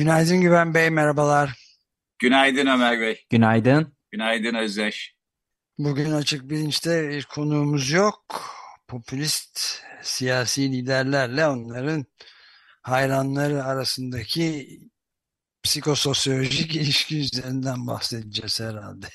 Günaydın Güven Bey, merhabalar. Günaydın Ömer Bey. Günaydın. Günaydın Özdeş. Bugün Açık Bilinç'te bir konuğumuz yok. Popülist siyasi liderlerle onların hayranları arasındaki psikososyolojik ilişki üzerinden bahsedeceğiz herhalde.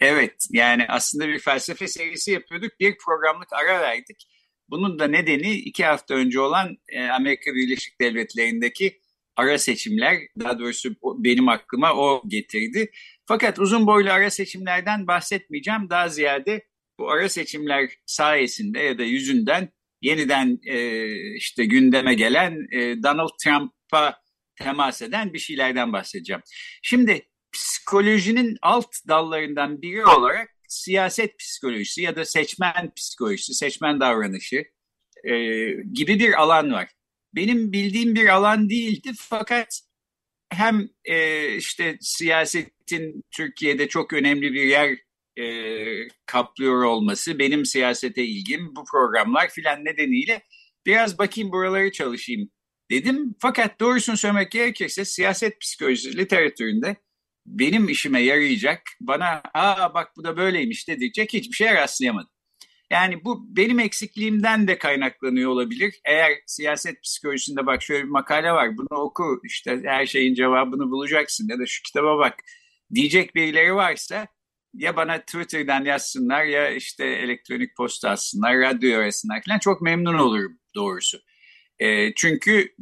Evet, yani aslında bir felsefe serisi yapıyorduk. Bir programlık ara verdik. Bunun da nedeni iki hafta önce olan e, Amerika Birleşik Devletleri'ndeki ara seçimler, daha doğrusu benim aklıma o getirdi. Fakat uzun boylu ara seçimlerden bahsetmeyeceğim. Daha ziyade bu ara seçimler sayesinde ya da yüzünden yeniden e, işte gündeme gelen e, Donald Trump'a temas eden bir şeylerden bahsedeceğim. Şimdi psikolojinin alt dallarından biri olarak siyaset psikolojisi ya da seçmen psikolojisi, seçmen davranışı e, gibi bir alan var. Benim bildiğim bir alan değildi fakat hem e, işte siyasetin Türkiye'de çok önemli bir yer e, kaplıyor olması, benim siyasete ilgim, bu programlar filan nedeniyle biraz bakayım buraları çalışayım dedim. Fakat doğrusunu söylemek gerekirse siyaset psikolojisi literatüründe benim işime yarayacak, bana aa bak bu da böyleymiş dedirecek hiçbir şeye rastlayamadım. Yani bu benim eksikliğimden de kaynaklanıyor olabilir. Eğer siyaset psikolojisinde bak şöyle bir makale var bunu oku işte her şeyin cevabını bulacaksın ya da şu kitaba bak diyecek birileri varsa ya bana Twitter'dan yazsınlar ya işte elektronik posta atsınlar, radyo arasınlar falan çok memnun olurum doğrusu. E, çünkü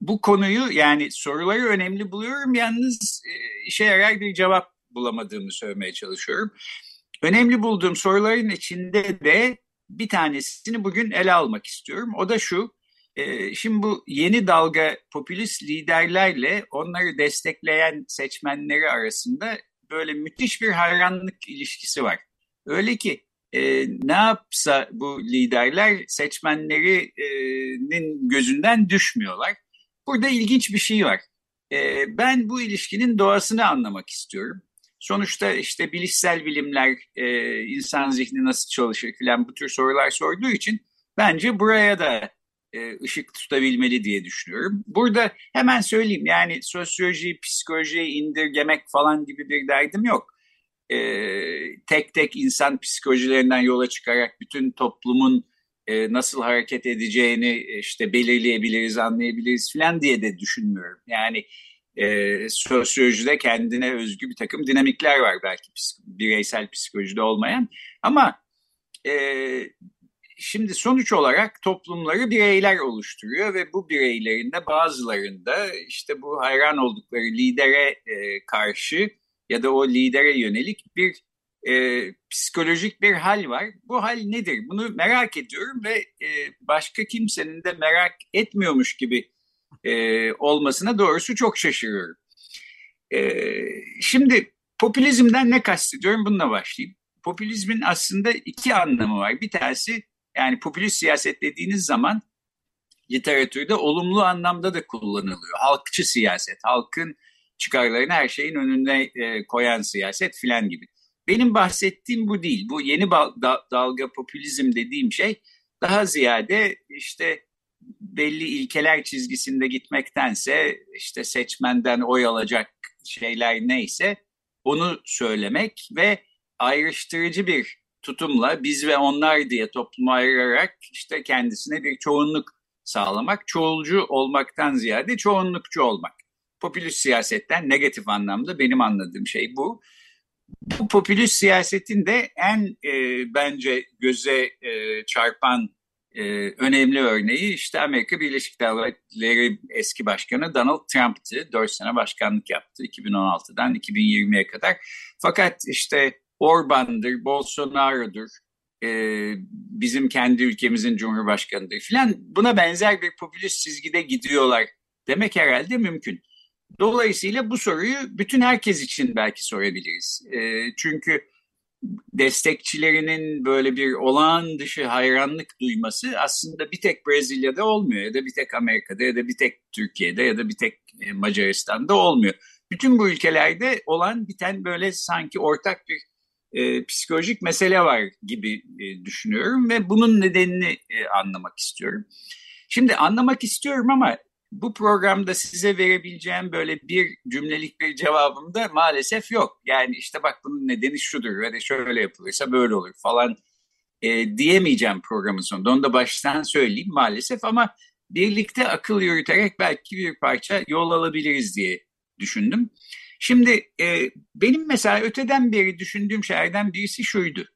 bu konuyu yani soruları önemli buluyorum yalnız e, işe yarar bir cevap bulamadığımı söylemeye çalışıyorum. Önemli bulduğum soruların içinde de bir tanesini bugün ele almak istiyorum. O da şu, e, şimdi bu yeni dalga popülist liderlerle onları destekleyen seçmenleri arasında böyle müthiş bir hayranlık ilişkisi var. Öyle ki e, ne yapsa bu liderler seçmenlerinin gözünden düşmüyorlar. Burada ilginç bir şey var. E, ben bu ilişkinin doğasını anlamak istiyorum. Sonuçta işte bilişsel bilimler, e, insan zihni nasıl çalışır filan bu tür sorular sorduğu için bence buraya da e, ışık tutabilmeli diye düşünüyorum. Burada hemen söyleyeyim yani sosyoloji, psikoloji indirgemek falan gibi bir derdim yok. E, tek tek insan psikolojilerinden yola çıkarak bütün toplumun e, nasıl hareket edeceğini işte belirleyebiliriz, anlayabiliriz falan diye de düşünmüyorum. Yani e, sosyolojide kendine özgü bir takım dinamikler var belki bireysel psikolojide olmayan. Ama e, şimdi sonuç olarak toplumları bireyler oluşturuyor ve bu bireylerin de bazılarında işte bu hayran oldukları lidere e, karşı ya da o lidere yönelik bir e, psikolojik bir hal var. Bu hal nedir? Bunu merak ediyorum ve e, başka kimsenin de merak etmiyormuş gibi e, olmasına doğrusu çok şaşırıyorum. E, şimdi popülizmden ne kastediyorum? Bununla başlayayım. Popülizmin aslında iki anlamı var. Bir tanesi yani popülist siyaset dediğiniz zaman literatürde olumlu anlamda da kullanılıyor. Halkçı siyaset, halkın çıkarlarını her şeyin önüne e, koyan siyaset filan gibi. Benim bahsettiğim bu değil. Bu yeni dalga popülizm dediğim şey daha ziyade işte belli ilkeler çizgisinde gitmektense işte seçmenden oy alacak şeyler neyse onu söylemek ve ayrıştırıcı bir tutumla biz ve onlar diye toplumu ayırarak işte kendisine bir çoğunluk sağlamak, çoğulcu olmaktan ziyade çoğunlukçu olmak. Popülist siyasetten negatif anlamda benim anladığım şey bu. Bu popülist siyasetin de en e, bence göze e, çarpan e, önemli örneği işte Amerika Birleşik Devletleri eski başkanı Donald Trump'tı. Dört sene başkanlık yaptı 2016'dan 2020'ye kadar. Fakat işte Orban'dır, Bolsonaro'dur, e, bizim kendi ülkemizin cumhurbaşkanıdır filan buna benzer bir popülist çizgide gidiyorlar demek herhalde mümkün. Dolayısıyla bu soruyu bütün herkes için belki sorabiliriz. E, çünkü destekçilerinin böyle bir olağan dışı hayranlık duyması aslında bir tek Brezilya'da olmuyor ya da bir tek Amerika'da ya da bir tek Türkiye'de ya da bir tek e, Macaristan'da olmuyor. Bütün bu ülkelerde olan biten böyle sanki ortak bir e, psikolojik mesele var gibi e, düşünüyorum ve bunun nedenini e, anlamak istiyorum. Şimdi anlamak istiyorum ama bu programda size verebileceğim böyle bir cümlelik bir cevabım da maalesef yok. Yani işte bak bunun nedeni şudur ve de şöyle yapılırsa böyle olur falan e, diyemeyeceğim programın sonunda. Onu da baştan söyleyeyim maalesef ama birlikte akıl yürüterek belki bir parça yol alabiliriz diye düşündüm. Şimdi e, benim mesela öteden beri düşündüğüm şeylerden birisi şuydu.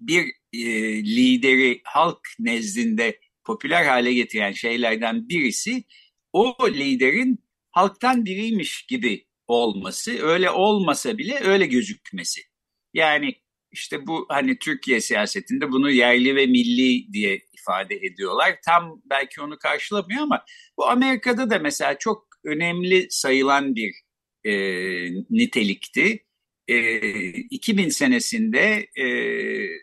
Bir e, lideri halk nezdinde popüler hale getiren şeylerden birisi o liderin halktan biriymiş gibi olması, öyle olmasa bile öyle gözükmesi. Yani işte bu hani Türkiye siyasetinde bunu yerli ve milli diye ifade ediyorlar. Tam belki onu karşılamıyor ama bu Amerika'da da mesela çok önemli sayılan bir e, nitelikti. E, 2000 senesinde e,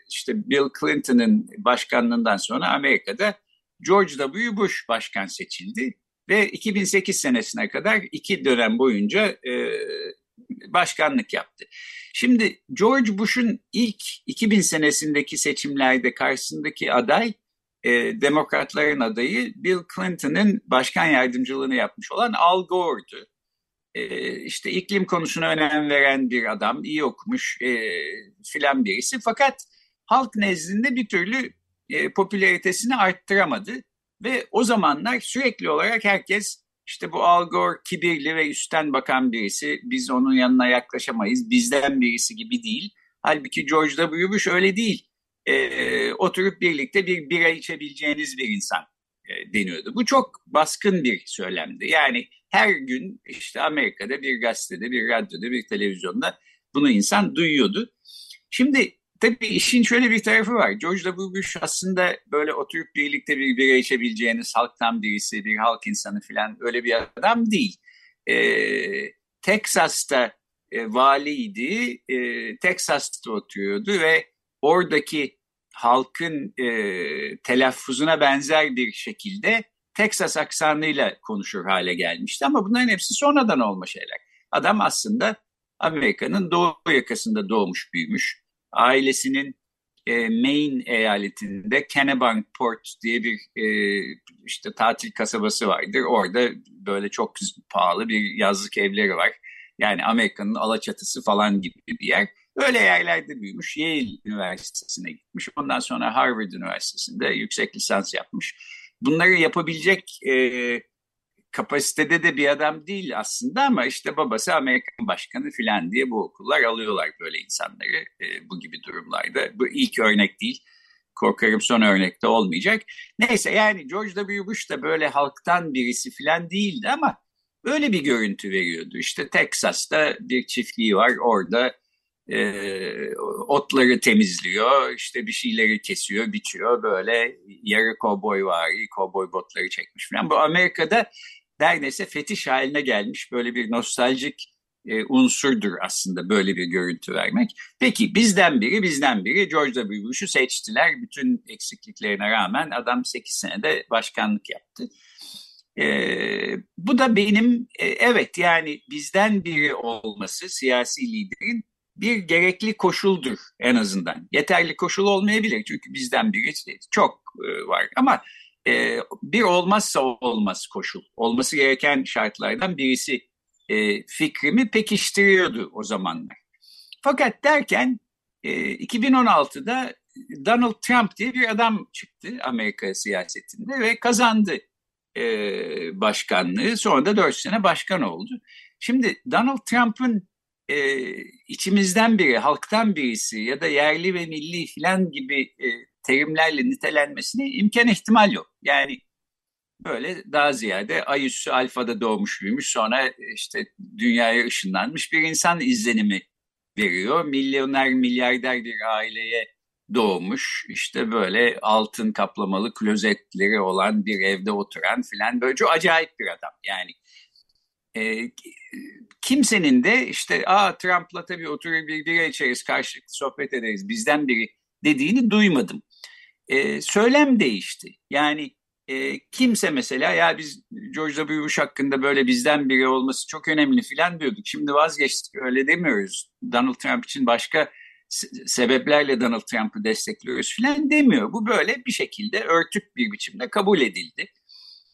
işte Bill Clinton'ın başkanlığından sonra Amerika'da George W. Bush başkan seçildi ve 2008 senesine kadar iki dönem boyunca e, başkanlık yaptı. Şimdi George Bush'un ilk 2000 senesindeki seçimlerde karşısındaki aday e, demokratların adayı Bill Clinton'ın başkan yardımcılığını yapmış olan Al Gore'du. E, işte iklim konusuna önem veren bir adam, iyi okumuş e, filan birisi. Fakat halk nezdinde bir türlü e, popülaritesini arttıramadı. Ve o zamanlar sürekli olarak herkes işte bu Al Gore kibirli ve üstten bakan birisi, biz onun yanına yaklaşamayız, bizden birisi gibi değil. Halbuki George W. Bush öyle değil. E, oturup birlikte bir bira içebileceğiniz bir insan e, deniyordu. Bu çok baskın bir söylemdi. Yani her gün işte Amerika'da bir gazetede, bir radyoda, bir televizyonda bunu insan duyuyordu. Şimdi tabii işin şöyle bir tarafı var. George W. Bush aslında böyle oturup birlikte bir bira içebileceğiniz halktan birisi, bir halk insanı falan öyle bir adam değil. Ee, Texas'ta e, valiydi, e, Texas'ta oturuyordu ve oradaki halkın e, telaffuzuna benzer bir şekilde Texas aksanıyla konuşur hale gelmişti. Ama bunların hepsi sonradan olma şeyler. Adam aslında Amerika'nın doğu yakasında doğmuş büyümüş ailesinin e, Maine eyaletinde Kennebunkport diye bir e, işte tatil kasabası vardır. Orada böyle çok pahalı bir yazlık evleri var. Yani Amerika'nın Alaçatısı falan gibi bir yer. Öyle yerlerde büyümüş. Yale Üniversitesi'ne gitmiş. Ondan sonra Harvard Üniversitesi'nde yüksek lisans yapmış. Bunları yapabilecek e, kapasitede de bir adam değil aslında ama işte babası Amerikan başkanı filan diye bu okullar alıyorlar böyle insanları e, bu gibi durumlarda. Bu ilk örnek değil. Korkarım son örnekte olmayacak. Neyse yani George W. Bush da böyle halktan birisi filan değildi ama öyle bir görüntü veriyordu. İşte Texas'ta bir çiftliği var orada e, otları temizliyor, işte bir şeyleri kesiyor, biçiyor böyle yarı kovboy var, kovboy botları çekmiş falan. Bu Amerika'da neredeyse fetiş haline gelmiş böyle bir nostaljik e, unsurdur aslında böyle bir görüntü vermek. Peki bizden biri bizden biri George W. Bush'u seçtiler. Bütün eksikliklerine rağmen adam 8 senede başkanlık yaptı. E, bu da benim e, evet yani bizden biri olması siyasi liderin bir gerekli koşuldur en azından. Yeterli koşul olmayabilir çünkü bizden biri çok e, var ama e, bir olmazsa olmaz koşul. Olması gereken şartlardan birisi e, fikrimi pekiştiriyordu o zamanlar. Fakat derken e, 2016'da Donald Trump diye bir adam çıktı Amerika siyasetinde ve kazandı e, başkanlığı. Sonra da dört sene başkan oldu. Şimdi Donald Trump'ın e, içimizden biri, halktan birisi ya da yerli ve milli filan gibi e, terimlerle nitelenmesine imkan ihtimal yok. Yani böyle daha ziyade ay üssü alfada doğmuş büyümüş sonra işte dünyaya ışınlanmış bir insan izlenimi veriyor. Milyoner milyarder bir aileye doğmuş işte böyle altın kaplamalı klozetleri olan bir evde oturan filan böyle çok acayip bir adam yani e, kimsenin de işte aa Trump'la tabii oturur bir bira içeriz karşılıklı sohbet ederiz bizden biri dediğini duymadım. E, söylem değişti yani e, kimse mesela ya biz George W. Bush hakkında böyle bizden biri olması çok önemli filan diyorduk. Şimdi vazgeçtik öyle demiyoruz. Donald Trump için başka sebeplerle Donald Trump'ı destekliyoruz filan demiyor. Bu böyle bir şekilde örtük bir biçimde kabul edildi.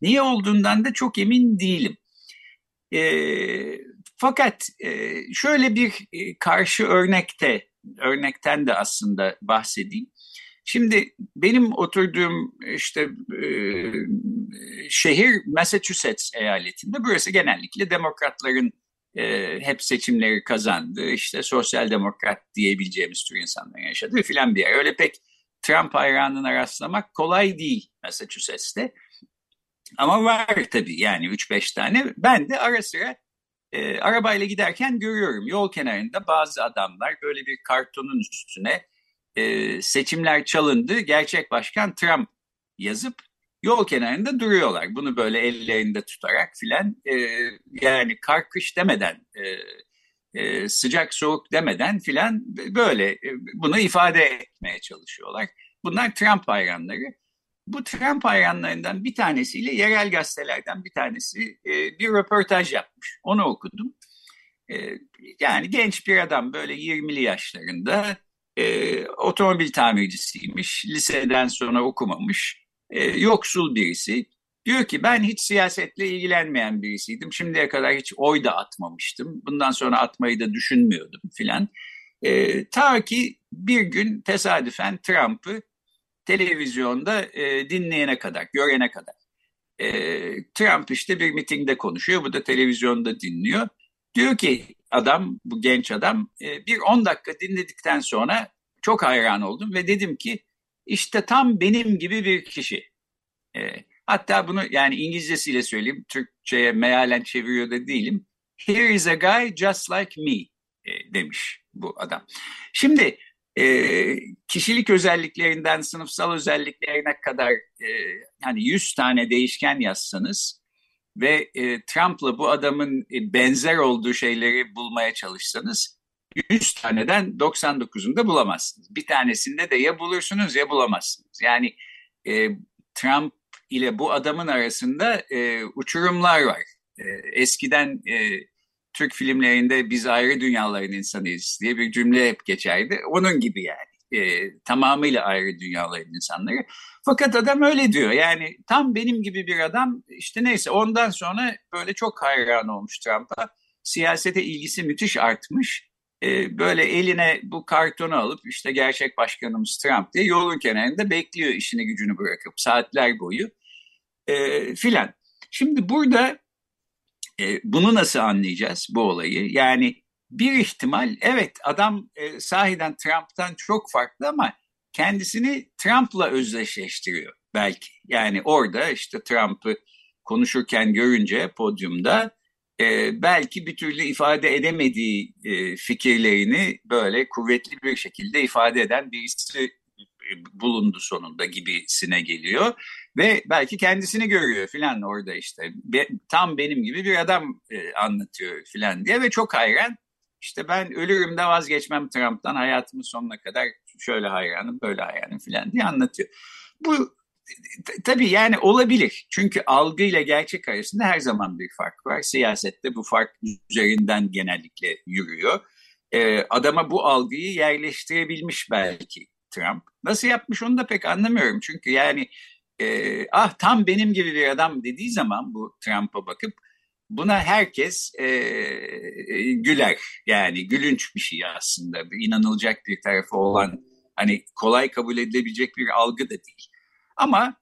Niye olduğundan da çok emin değilim. E, fakat e, şöyle bir e, karşı örnekte, örnekten de aslında bahsedeyim. Şimdi benim oturduğum işte e, şehir Massachusetts eyaletinde. Burası genellikle demokratların e, hep seçimleri kazandı. İşte sosyal demokrat diyebileceğimiz tür insanların yaşadığı filan bir yer. Öyle pek Trump hayranına rastlamak kolay değil Massachusetts'te. Ama var tabii yani 3-5 tane. Ben de ara sıra e, arabayla giderken görüyorum yol kenarında bazı adamlar böyle bir kartonun üstüne e, seçimler çalındı, gerçek başkan Trump yazıp yol kenarında duruyorlar. Bunu böyle ellerinde tutarak filan e, yani kar kış demeden e, e, sıcak soğuk demeden filan böyle e, bunu ifade etmeye çalışıyorlar. Bunlar Trump hayranları. Bu Trump hayranlarından bir tanesiyle yerel gazetelerden bir tanesi e, bir röportaj yapmış. Onu okudum. E, yani genç bir adam böyle 20'li yaşlarında e, otomobil tamircisiymiş. Liseden sonra okumamış. E, yoksul birisi. Diyor ki ben hiç siyasetle ilgilenmeyen birisiydim. Şimdiye kadar hiç oy da atmamıştım. Bundan sonra atmayı da düşünmüyordum filan. E, ta ki bir gün tesadüfen Trump'ı televizyonda e, dinleyene kadar, görene kadar. E, Trump işte bir mitingde konuşuyor, bu da televizyonda dinliyor. Diyor ki adam, bu genç adam e, bir 10 dakika dinledikten sonra çok hayran oldum ve dedim ki işte tam benim gibi bir kişi. E, hatta bunu yani İngilizcesiyle söyleyeyim, Türkçe'ye mealen çeviriyor da değilim. Here is a guy just like me e, demiş bu adam. Şimdi e, kişilik özelliklerinden sınıfsal özelliklerine kadar e, yani 100 tane değişken yazsanız ve e, Trump'la bu adamın e, benzer olduğu şeyleri bulmaya çalışsanız 100 taneden 99'unda bulamazsınız. Bir tanesinde de ya bulursunuz ya bulamazsınız. Yani e, Trump ile bu adamın arasında e, uçurumlar var. E, eskiden e, Türk filmlerinde biz ayrı dünyaların insanıyız diye bir cümle hep geçerdi. Onun gibi yani. E, tamamıyla ayrı dünyaların insanları. Fakat adam öyle diyor. Yani tam benim gibi bir adam işte neyse ondan sonra böyle çok hayran olmuş Trump'a. Siyasete ilgisi müthiş artmış. E, böyle eline bu kartonu alıp işte gerçek başkanımız Trump diye yolun kenarında bekliyor işini gücünü bırakıp saatler boyu e, filan. Şimdi burada e, bunu nasıl anlayacağız bu olayı? Yani bir ihtimal evet adam e, sahiden Trump'tan çok farklı ama kendisini Trump'la özdeşleştiriyor belki. Yani orada işte Trump'ı konuşurken görünce podyumda e, belki bir türlü ifade edemediği e, fikirlerini böyle kuvvetli bir şekilde ifade eden birisi bulundu sonunda gibisine geliyor. Ve belki kendisini görüyor filan orada işte. Be, tam benim gibi bir adam e, anlatıyor filan diye ve çok hayran. İşte ben ölürüm de vazgeçmem Trump'tan hayatımın sonuna kadar şöyle hayranım böyle hayranım filan diye anlatıyor. Bu tabii yani olabilir. Çünkü algı ile gerçek arasında her zaman bir fark var. Siyasette bu fark üzerinden genellikle yürüyor. Ee, adama bu algıyı yerleştirebilmiş belki Trump. Nasıl yapmış onu da pek anlamıyorum. Çünkü yani e, ah tam benim gibi bir adam dediği zaman bu Trump'a bakıp buna herkes e, güler. Yani gülünç bir şey aslında. İnanılacak bir tarafı olan hani kolay kabul edilebilecek bir algı da değil. Ama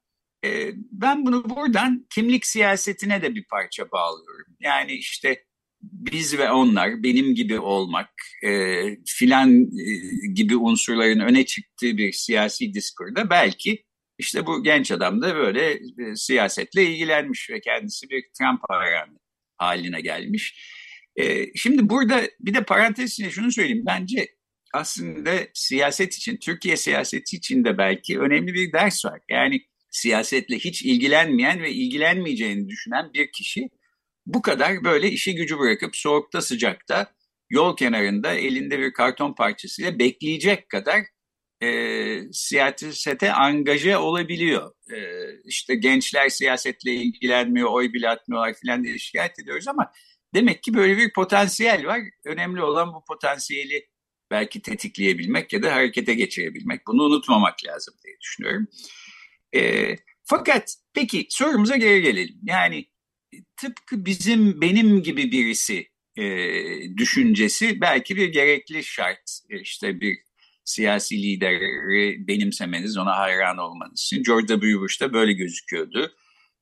e, ben bunu buradan kimlik siyasetine de bir parça bağlıyorum. Yani işte biz ve onlar, benim gibi olmak e, filan e, gibi unsurların öne çıktığı bir siyasi diskurda belki işte bu genç adam da böyle e, siyasetle ilgilenmiş ve kendisi bir Trump hayranı haline gelmiş. E, şimdi burada bir de parantez içinde şunu söyleyeyim. Bence aslında siyaset için, Türkiye siyaseti için de belki önemli bir ders var. Yani siyasetle hiç ilgilenmeyen ve ilgilenmeyeceğini düşünen bir kişi bu kadar böyle işi gücü bırakıp soğukta sıcakta yol kenarında elinde bir karton parçasıyla bekleyecek kadar e, siyasete angaje olabiliyor. E, işte gençler siyasetle ilgilenmiyor, oy bile atmıyorlar filan diye şikayet ediyoruz ama demek ki böyle bir potansiyel var. Önemli olan bu potansiyeli belki tetikleyebilmek ya da harekete geçirebilmek. Bunu unutmamak lazım diye düşünüyorum. E, fakat peki sorumuza geri gelelim. Yani tıpkı bizim benim gibi birisi e, düşüncesi belki bir gerekli şart. E, işte bir siyasi lideri benimsemeniz, ona hayran olmanız için. George W. Bush'ta böyle gözüküyordu.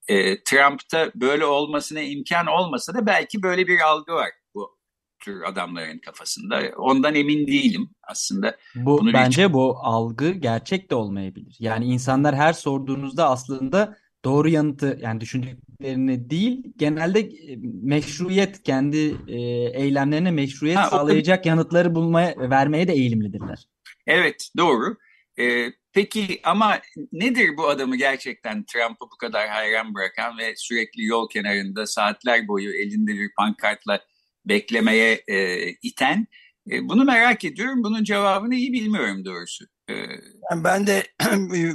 E, Trump'ta böyle olmasına imkan olmasa da belki böyle bir algı var bu tür adamların kafasında. Ondan emin değilim aslında. Bu Bunu bence bir... bu algı gerçek de olmayabilir. Yani insanlar her sorduğunuzda aslında doğru yanıtı yani düşündüklerini değil genelde e, meşruiyet kendi e, eylemlerine meşruiyet ha, sağlayacak o... yanıtları bulmaya vermeye de eğilimlidirler. Evet doğru. Ee, peki ama nedir bu adamı gerçekten Trump'ı bu kadar hayran bırakan ve sürekli yol kenarında saatler boyu elinde bir pankartla beklemeye e, iten? E, bunu merak ediyorum. Bunun cevabını iyi bilmiyorum doğrusu. E, ben de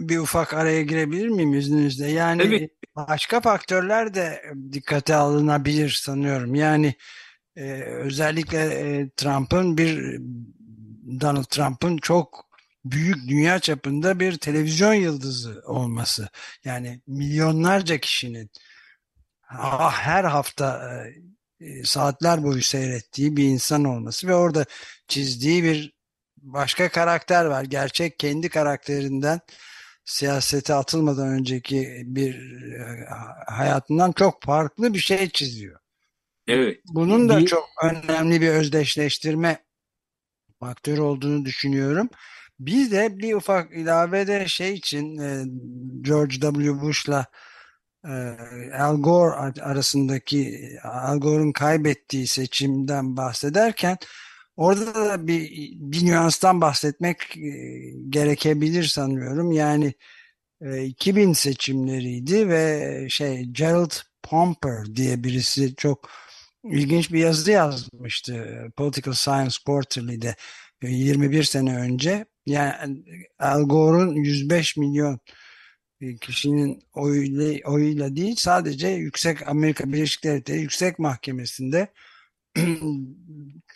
bir ufak araya girebilir miyim izninizle? Yani evet. başka faktörler de dikkate alınabilir sanıyorum. Yani e, özellikle e, Trump'ın bir Donald Trump'ın çok büyük dünya çapında bir televizyon yıldızı olması. Yani milyonlarca kişinin ah, her hafta e, e, saatler boyu seyrettiği bir insan olması ve orada çizdiği bir başka karakter var. Gerçek kendi karakterinden siyasete atılmadan önceki bir e, hayatından çok farklı bir şey çiziyor. Evet. Bunun da çok önemli bir özdeşleştirme faktör olduğunu düşünüyorum. Bir de bir ufak ilave de şey için e, George W. Bush'la e, Al Gore arasındaki Al Gore'un kaybettiği seçimden bahsederken orada da bir, bir nüanstan bahsetmek e, gerekebilir sanıyorum. Yani 2000 seçimleriydi ve şey Gerald Pomper diye birisi çok ilginç bir yazı yazmıştı Political Science Quarterly'de 21 sene önce. Yani Al Gore'un 105 milyon kişinin oyuyla, oyuyla değil sadece Yüksek Amerika Birleşik Devletleri Yüksek Mahkemesi'nde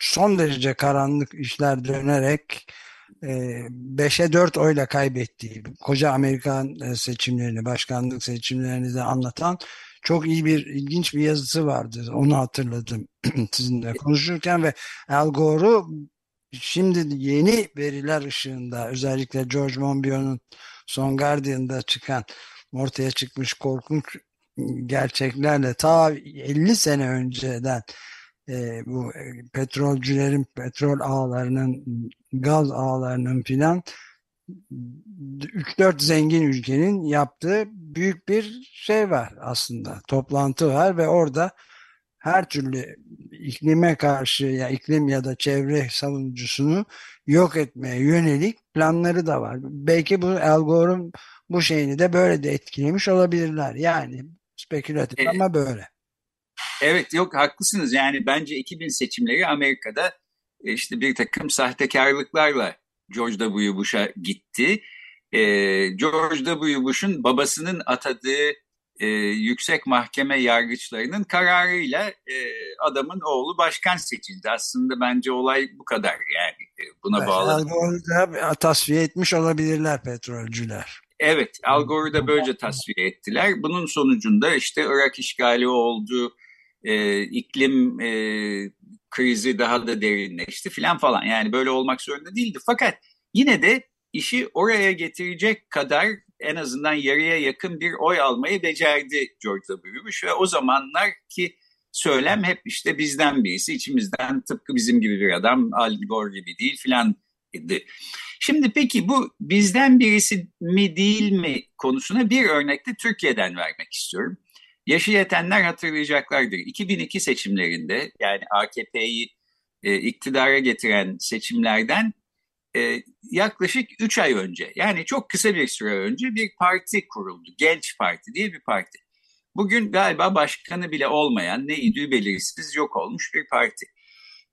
son derece karanlık işler dönerek 5'e 4 oyla kaybettiği koca Amerikan seçimlerini, başkanlık seçimlerini de anlatan çok iyi bir ilginç bir yazısı vardı. Onu hatırladım sizinle konuşurken ve Al Gore'u şimdi yeni veriler ışığında özellikle George Monbiot'un Son Guardian'da çıkan ortaya çıkmış korkunç gerçeklerle ta 50 sene önceden e, bu petrolcülerin petrol ağlarının gaz ağlarının filan 3-4 zengin ülkenin yaptığı büyük bir şey var aslında. Toplantı var ve orada her türlü iklime karşı ya iklim ya da çevre savunucusunu yok etmeye yönelik planları da var. Belki bu Al Gore'un bu şeyini de böyle de etkilemiş olabilirler. Yani spekülatif evet. ama böyle. Evet yok haklısınız. Yani bence 2000 seçimleri Amerika'da e, işte bir takım sahtekarlıklarla George W. Bush'a gitti. Ee, George W. Bush'un babasının atadığı e, yüksek mahkeme yargıçlarının kararıyla e, adamın oğlu başkan seçildi. Aslında bence olay bu kadar yani e, buna evet, bağlı. Al Gore'u tasfiye etmiş olabilirler petrolcüler. Evet Al Gore'u da böylece tasfiye ettiler. Bunun sonucunda işte Irak işgali oldu, e, iklim e, krizi daha da derinleşti filan falan. Yani böyle olmak zorunda değildi. Fakat yine de işi oraya getirecek kadar en azından yarıya yakın bir oy almayı becerdi George W. Bush ve o zamanlar ki söylem hep işte bizden birisi, içimizden tıpkı bizim gibi bir adam, Al Gore gibi değil filan idi. Şimdi peki bu bizden birisi mi değil mi konusuna bir örnekte Türkiye'den vermek istiyorum. Yaşı yetenler hatırlayacaklardır. 2002 seçimlerinde yani AKP'yi e, iktidara getiren seçimlerden e, yaklaşık 3 ay önce yani çok kısa bir süre önce bir parti kuruldu. Genç Parti diye bir parti. Bugün galiba başkanı bile olmayan ne idüğü belirsiz yok olmuş bir parti.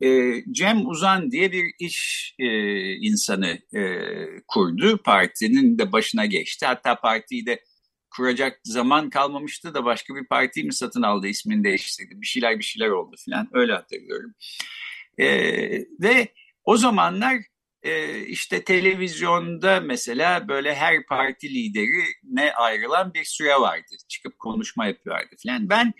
E, Cem Uzan diye bir iş e, insanı e, kurdu. Partinin de başına geçti. Hatta partiyi de kuracak zaman kalmamıştı da başka bir partiyi mi satın aldı ismini değiştirdi. Bir şeyler bir şeyler oldu falan öyle hatırlıyorum. E, ve o zamanlar e, işte televizyonda mesela böyle her parti lideri ne ayrılan bir süre vardı. Çıkıp konuşma yapıyorlardı falan. Ben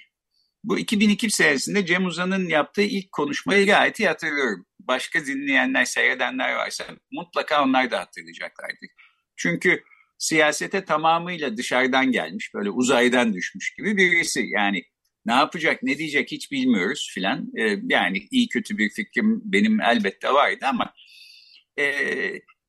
bu 2002 senesinde Cem Uzan'ın yaptığı ilk konuşmayı gayet iyi hatırlıyorum. Başka dinleyenler, seyredenler varsa mutlaka onlar da hatırlayacaklardır. Çünkü siyasete tamamıyla dışarıdan gelmiş, böyle uzaydan düşmüş gibi birisi. Yani ne yapacak, ne diyecek hiç bilmiyoruz filan. Ee, yani iyi kötü bir fikrim benim elbette vardı ama e,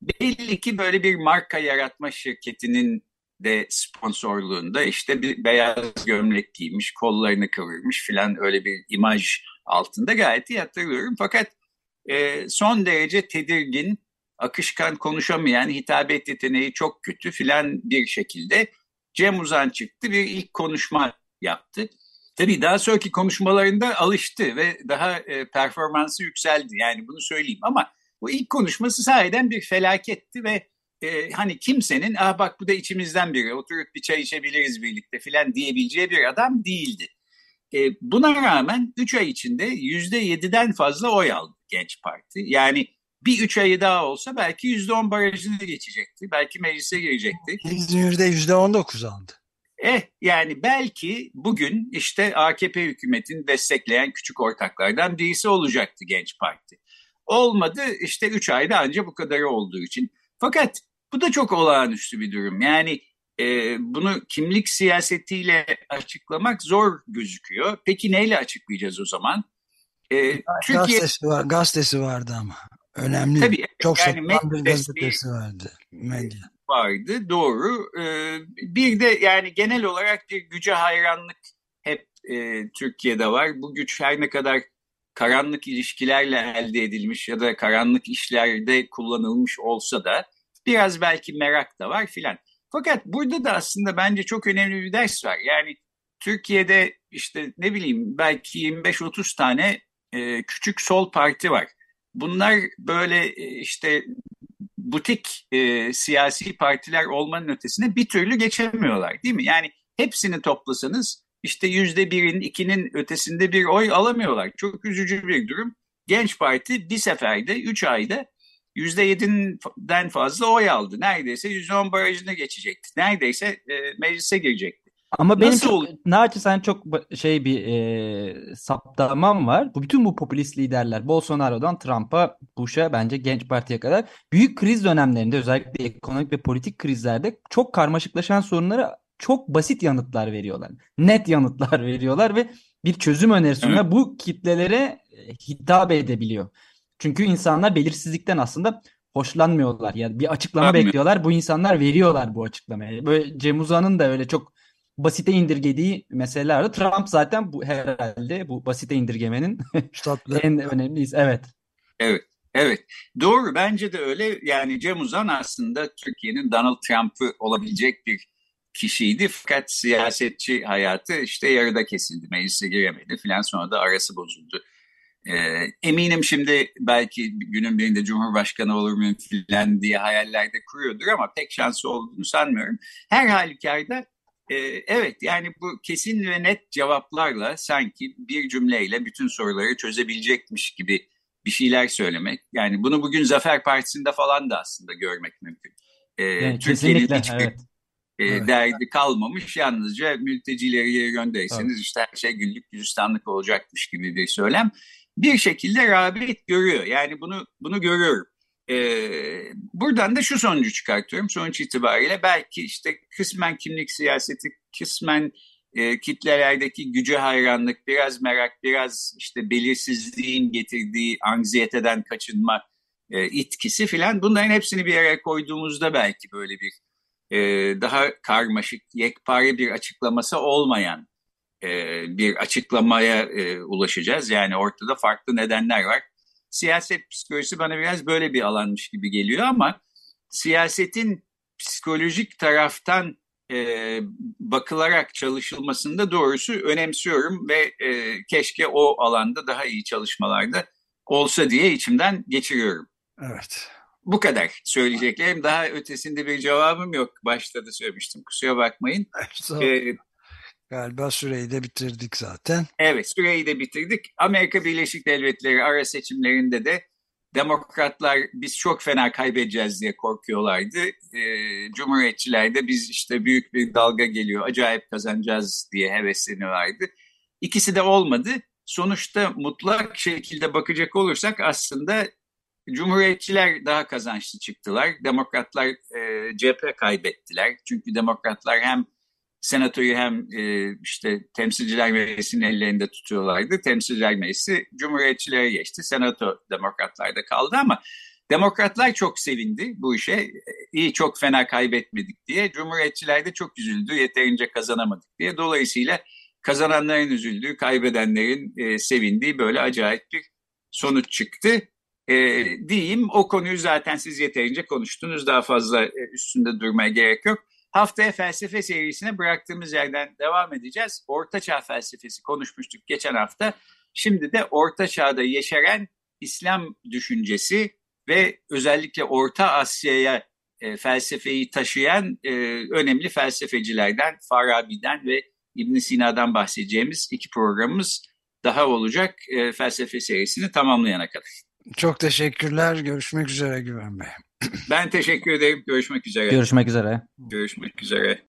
belli ki böyle bir marka yaratma şirketinin de sponsorluğunda işte bir beyaz gömlek giymiş, kollarını kıvırmış filan öyle bir imaj altında gayet iyi hatırlıyorum. Fakat e, son derece tedirgin, akışkan konuşamayan, hitabet yeteneği çok kötü filan bir şekilde Cem Uzan çıktı bir ilk konuşma yaptı. Tabii daha sonraki konuşmalarında alıştı ve daha e, performansı yükseldi yani bunu söyleyeyim ama bu ilk konuşması sahiden bir felaketti ve e, hani kimsenin ah bak bu da içimizden biri oturup bir çay içebiliriz birlikte filan diyebileceği bir adam değildi. E, buna rağmen 3 ay içinde %7'den fazla oy aldı Genç Parti. Yani bir 3 ayı daha olsa belki %10 barajını geçecekti. Belki meclise girecekti. İzmir'de %19 aldı. Eh yani belki bugün işte AKP hükümetini destekleyen küçük ortaklardan birisi olacaktı Genç Parti. Olmadı işte 3 ayda ancak bu kadarı olduğu için. Fakat bu da çok olağanüstü bir durum. Yani e, bunu kimlik siyasetiyle açıklamak zor gözüküyor. Peki neyle açıklayacağız o zaman? E, Türkiye gazetesi, var, gazetesi vardı ama önemli. Tabii, çok yani satılan bir gazetesi vardı. Medya. Vardı doğru. Ee, bir de yani genel olarak bir güce hayranlık hep e, Türkiye'de var. Bu güç her ne kadar karanlık ilişkilerle elde edilmiş ya da karanlık işlerde kullanılmış olsa da biraz belki merak da var filan. Fakat burada da aslında bence çok önemli bir ders var. Yani Türkiye'de işte ne bileyim belki 25-30 tane e, küçük sol parti var. Bunlar böyle e, işte butik e, siyasi partiler olmanın ötesine bir türlü geçemiyorlar değil mi? Yani hepsini toplasanız işte yüzde birin, ikinin ötesinde bir oy alamıyorlar. Çok üzücü bir durum. Genç Parti bir seferde, üç ayda yüzde yediden fazla oy aldı. Neredeyse yüzde on barajına geçecekti. Neredeyse e, meclise girecekti. Ama benim Nasıl çok, naçizane çok şey bir e, saptamam var. Bu bütün bu popülist liderler Bolsonaro'dan Trump'a, Bush'a bence Genç Parti'ye kadar büyük kriz dönemlerinde özellikle ekonomik ve politik krizlerde çok karmaşıklaşan sorunlara çok basit yanıtlar veriyorlar. Net yanıtlar veriyorlar ve bir çözüm önerisinde evet. bu kitlelere e, hitap edebiliyor. Çünkü insanlar belirsizlikten aslında hoşlanmıyorlar. Yani bir açıklama Anladım. bekliyorlar. Bu insanlar veriyorlar bu açıklamayı. Böyle Cem Uzan'ın da öyle çok basite indirgediği meseleler Trump zaten bu herhalde bu basite indirgemenin en önemlisi. Evet. Evet. Evet doğru bence de öyle yani Cem Uzan aslında Türkiye'nin Donald Trump'ı olabilecek bir kişiydi fakat siyasetçi hayatı işte yarıda kesildi meclise giremedi filan sonra da arası bozuldu. Ee, eminim şimdi belki günün birinde Cumhurbaşkanı olur mu filan diye hayallerde kuruyordur ama pek şansı olduğunu sanmıyorum. Her halükarda e, evet yani bu kesin ve net cevaplarla sanki bir cümleyle bütün soruları çözebilecekmiş gibi bir şeyler söylemek. Yani bunu bugün Zafer Partisi'nde falan da aslında görmek mümkün. Ee, yani Türkiye'nin hiçbir evet. E, evet. derdi kalmamış. Yalnızca mültecileri geri gönderirseniz evet. işte her şey güllük gülistanlık olacakmış gibi bir söylem. Bir şekilde rağbet görüyor. Yani bunu bunu görüyorum. Ee, buradan da şu sonucu çıkartıyorum. Sonuç itibariyle belki işte kısmen kimlik siyaseti, kısmen e, kitlelerdeki güce hayranlık, biraz merak, biraz işte belirsizliğin getirdiği anksiyeteden kaçınma e, itkisi filan bunların hepsini bir yere koyduğumuzda belki böyle bir e, daha karmaşık, yekpare bir açıklaması olmayan e, bir açıklamaya e, ulaşacağız. Yani ortada farklı nedenler var. siyaset psikolojisi bana biraz böyle bir alanmış gibi geliyor ama siyasetin psikolojik taraftan e, bakılarak çalışılmasında doğrusu önemsiyorum ve e, keşke o alanda daha iyi çalışmalarda olsa diye içimden geçiriyorum. Evet. Bu kadar söyleyeceklerim. Daha ötesinde bir cevabım yok. Başta da söylemiştim. Kusura bakmayın. Ee, Galiba süreyi de bitirdik zaten. Evet süreyi de bitirdik. Amerika Birleşik Devletleri ara seçimlerinde de demokratlar biz çok fena kaybedeceğiz diye korkuyorlardı. Ee, Cumhuriyetçiler de biz işte büyük bir dalga geliyor, acayip kazanacağız diye hevesleniyorlardı. İkisi de olmadı. Sonuçta mutlak şekilde bakacak olursak aslında Cumhuriyetçiler daha kazançlı çıktılar. Demokratlar e, cephe kaybettiler. Çünkü demokratlar hem senatoyu hem e, işte temsilciler meclisinin ellerinde tutuyorlardı. Temsilciler meclisi cumhuriyetçilere geçti. Senato demokratlarda kaldı ama demokratlar çok sevindi bu işe. İyi çok fena kaybetmedik diye. Cumhuriyetçiler de çok üzüldü yeterince kazanamadık diye. Dolayısıyla kazananların üzüldüğü, kaybedenlerin e, sevindiği böyle acayip bir sonuç çıktı. E, diyeyim o konuyu zaten siz yeterince konuştunuz. Daha fazla e, üstünde durmaya gerek yok. Haftaya felsefe serisine bıraktığımız yerden devam edeceğiz. Orta Çağ felsefesi konuşmuştuk geçen hafta. Şimdi de Orta Çağ'da yeşeren İslam düşüncesi ve özellikle Orta Asya'ya e, felsefeyi taşıyan e, önemli felsefecilerden Farabi'den ve İbn Sina'dan bahsedeceğimiz iki programımız daha olacak e, felsefe serisini tamamlayana kadar. Çok teşekkürler. Görüşmek üzere Güven Bey. Ben teşekkür ederim. Görüşmek üzere. Görüşmek üzere. Görüşmek üzere.